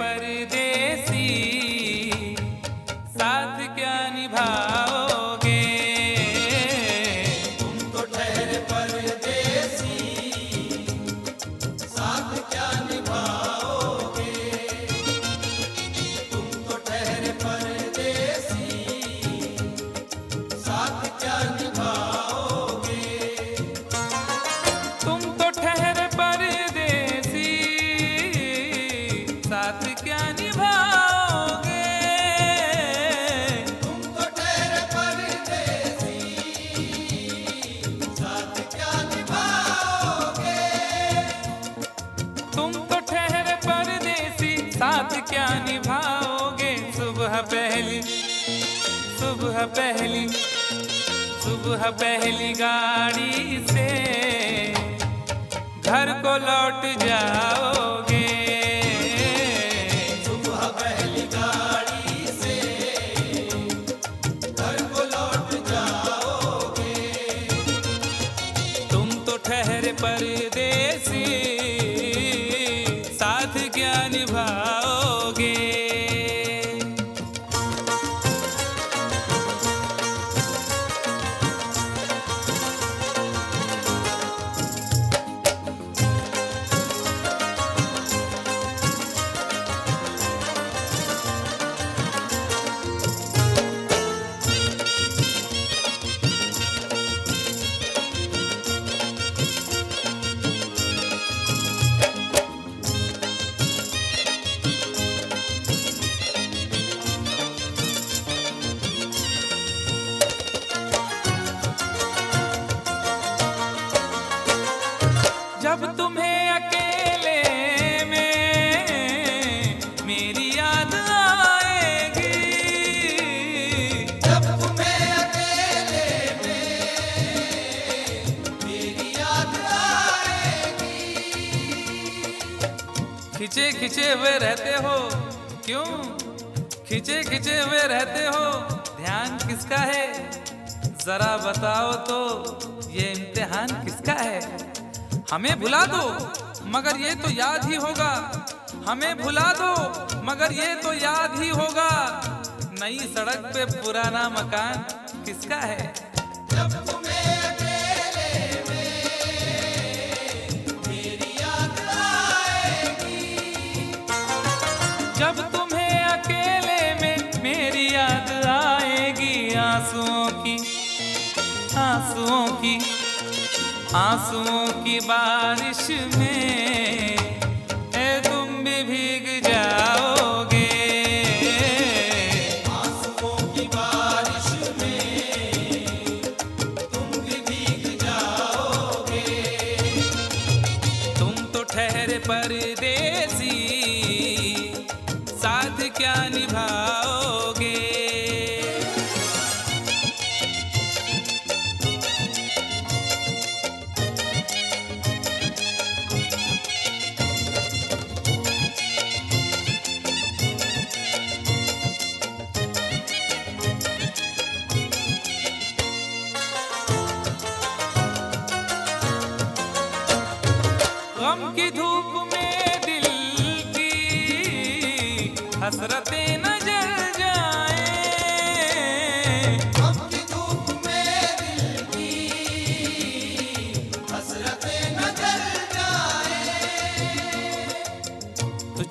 परदेसी सुबह पहली सुबह पहली गाड़ी से घर को लौट जाओगे खिंचे खिंचे हुए रहते हो। क्यों? खिंचे खिंचे हुए रहते हो। ध्यान किसका है? जरा बताओ तो ये इम्तिहान किसका है? हमें भुला दो, मगर ये तो याद ही होगा। हमें भुला दो, मगर ये तो याद ही होगा। नई सड़क पे पुराना मकान किसका है? आंसुओं की बारिश में ए तुम भी भीग जाओगे। आंसुओं की बारिश में तुम भी भीग जाओगे। तुम तो ठहरे परदेसी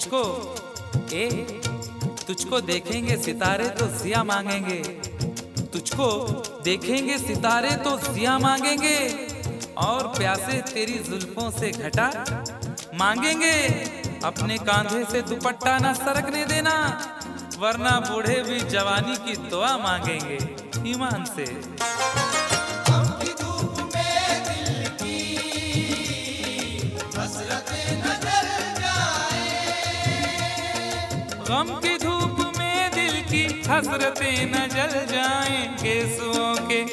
तुझको, ए, तुझको देखेंगे सितारे तो जिया मांगेंगे। तुझको देखेंगे सितारे तो जिया मांगेंगे। और प्यासे तेरी जुल्फों से घटा मांगेंगे। अपने कांधे से दुपट्टा ना सरकने देना, वरना बूढ़े भी जवानी की दुआ मांगेंगे। ईमान से। गम की धूप में दिल की हसरतें न जल जाएँ गेसुओं के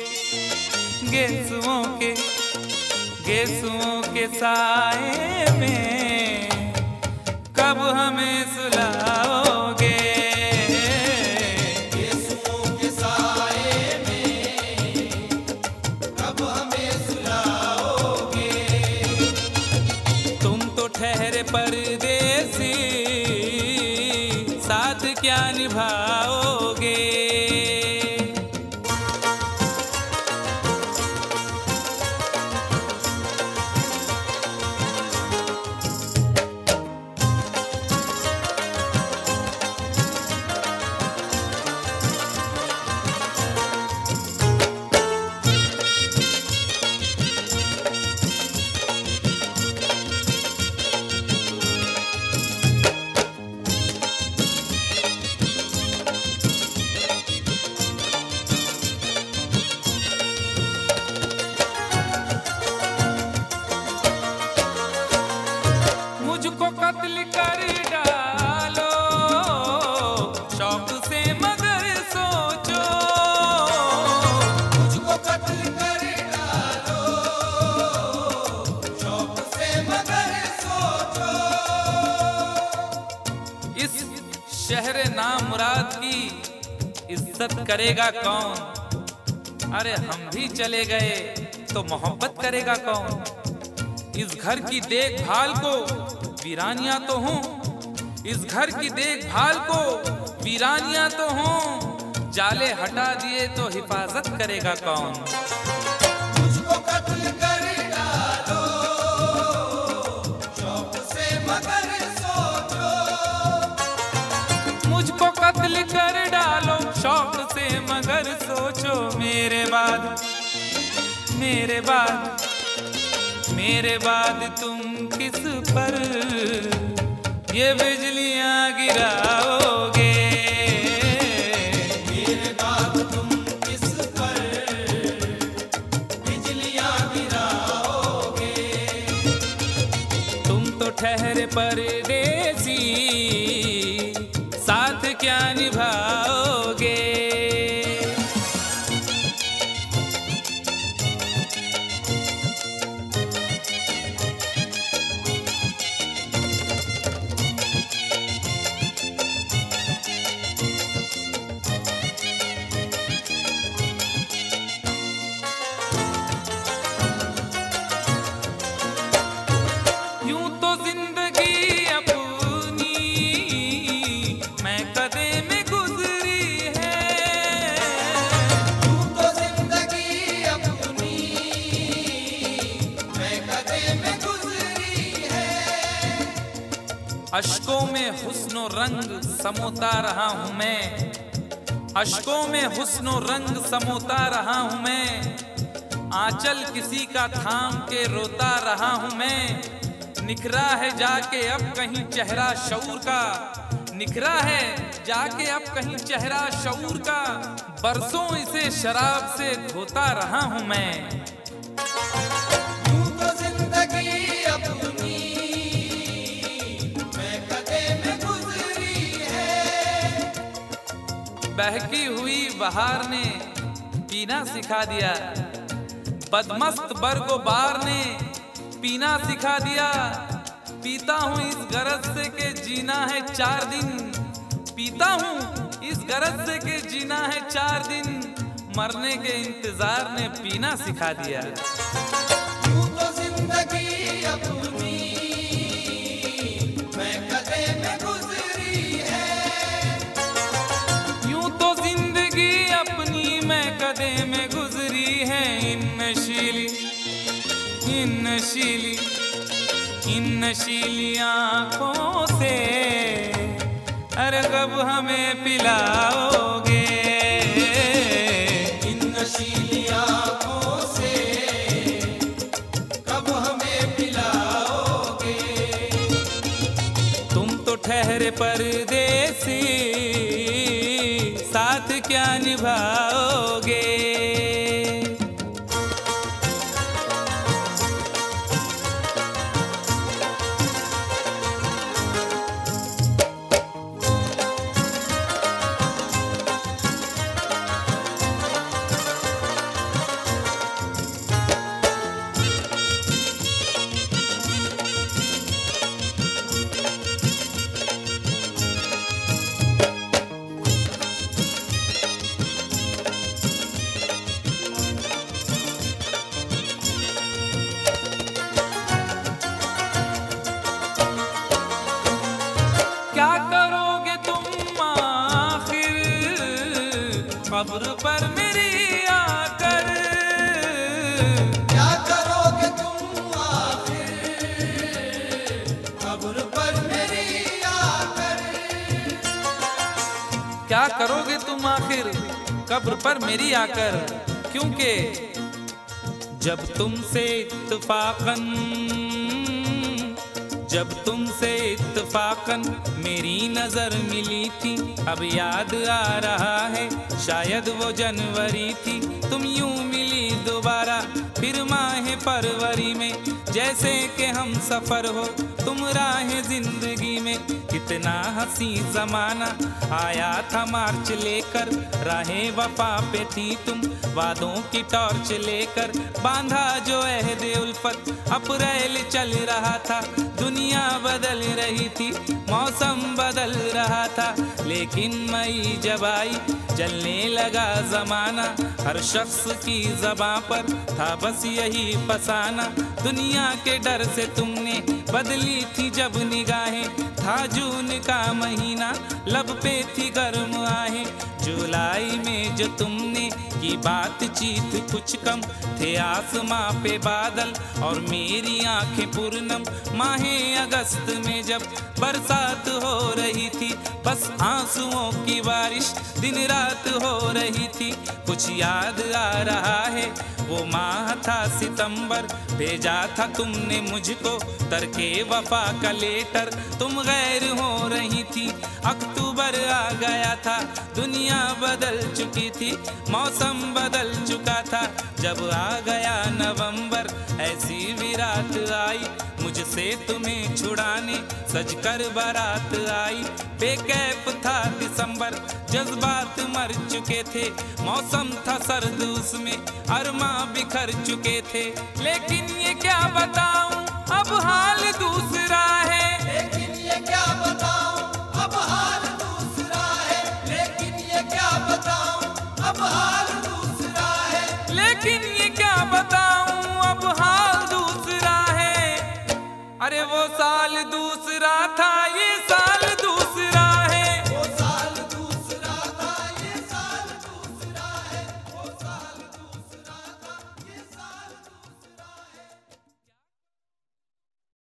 गेसुओं के गेसुओं के साए में। कब हमें सुलाओगे इज़्ज़त करेगा कौन? अरे हम भी चले गए तो मोहब्बत करेगा कौन? इस घर की देखभाल को वीरानिया तो हूँ। इस घर की देखभाल को वीरानिया तो हूँ। जाले हटा दिए तो हिफाजत करेगा कौन? मेरे बाद मेरे बाद तुम किस पर? ये बिजलियाँ गिराओगे। मेरे तुम किस पर? बिजलियाँ गिराओगे। तुम तो ठहरे परदेसी। अशकों में हुस्नो रंग समोता रहा हूँ मैं। अशकों में हुस्नो रंग समोता रहा हूँ मैं। आंचल किसी का थाम के रोता रहा हूँ मैं। निखरा है जाके अब कहीं चेहरा शऊर का। निखरा है जाके अब कहीं चेहरा शऊर का। बरसों इसे शराब से धोता रहा हूँ मैं। बहकी हुई बहार ने पीना सिखा दिया। बदमस्त बरगो बार ने पीना सिखा दिया। पीता हूँ इस गरज से के जीना है चार दिन। पीता हूँ इस गरज से के जीना है चार दिन। मरने के इंतज़ार ने पीना सिखा दिया। तू तो ज़िंदगी इन नशीली इन नशीली आँखों से। अरे कब हमें पिलाओगे? क्या करोगे तुम आखिर? कब्र पर मेरी आकर, क्योंकि जब तुमसे इत्तफाकन, जब तुमसे इत्तफाकन मेरी नज़र मिली थी, अब याद आ रहा है, शायद वो जनवरी थी। तुम यूँ मिली दोबारा, फिर माह फरवरी में जैसे के हम सफ़र हो, तुम राह ज़िंदगी में कितना हँसी जमाना। आया था मार्च लेकर, राहें वफा पे थी तुम। वादों की टॉर्च लेकर, बांधा जो अहद उल्फत। अप्रैल चल रहा था, दुनिया बदल रही थी, मौसम बदल रहा था। लेकिन मई जब आई, जलने लगा जमाना। हर शख्स की जबा पर था बस यही फसाना। दुनिया के डर से तुमने बदली थी जब निगाहें। था जून का महीना, लब पे थी गर्म आहे। जुलाई में जो तुमने की बातचीत, कुछ कम थे आसमां पे बादल और मेरी आँखें पूर्णम। माहे अगस्त में जब बरसात हो रही थी, बस आंसुओं की बारिश दिन रात हो रही थी। कुछ याद आ रहा है वो माह था सितंबर, भेजा था तुमने मुझको, तरके वफा का लेटर। तुम गैर हो रही थी, अक्टूबर आ गया था। दुनिया बदल चुकी थी, मौसम बदल चुका था। जब आ गया नवंबर, ऐसी भी रात आई मुझसे तुम्हें छुड़ाने सजकर बारात आई। बेकैफ था दिसंबर, जज्बात मर चुके थे। मौसम था सर्द उसमें, अरमा बिखर चुके थे। लेकिन ये क्या बताऊँ, अब हाल दूसरा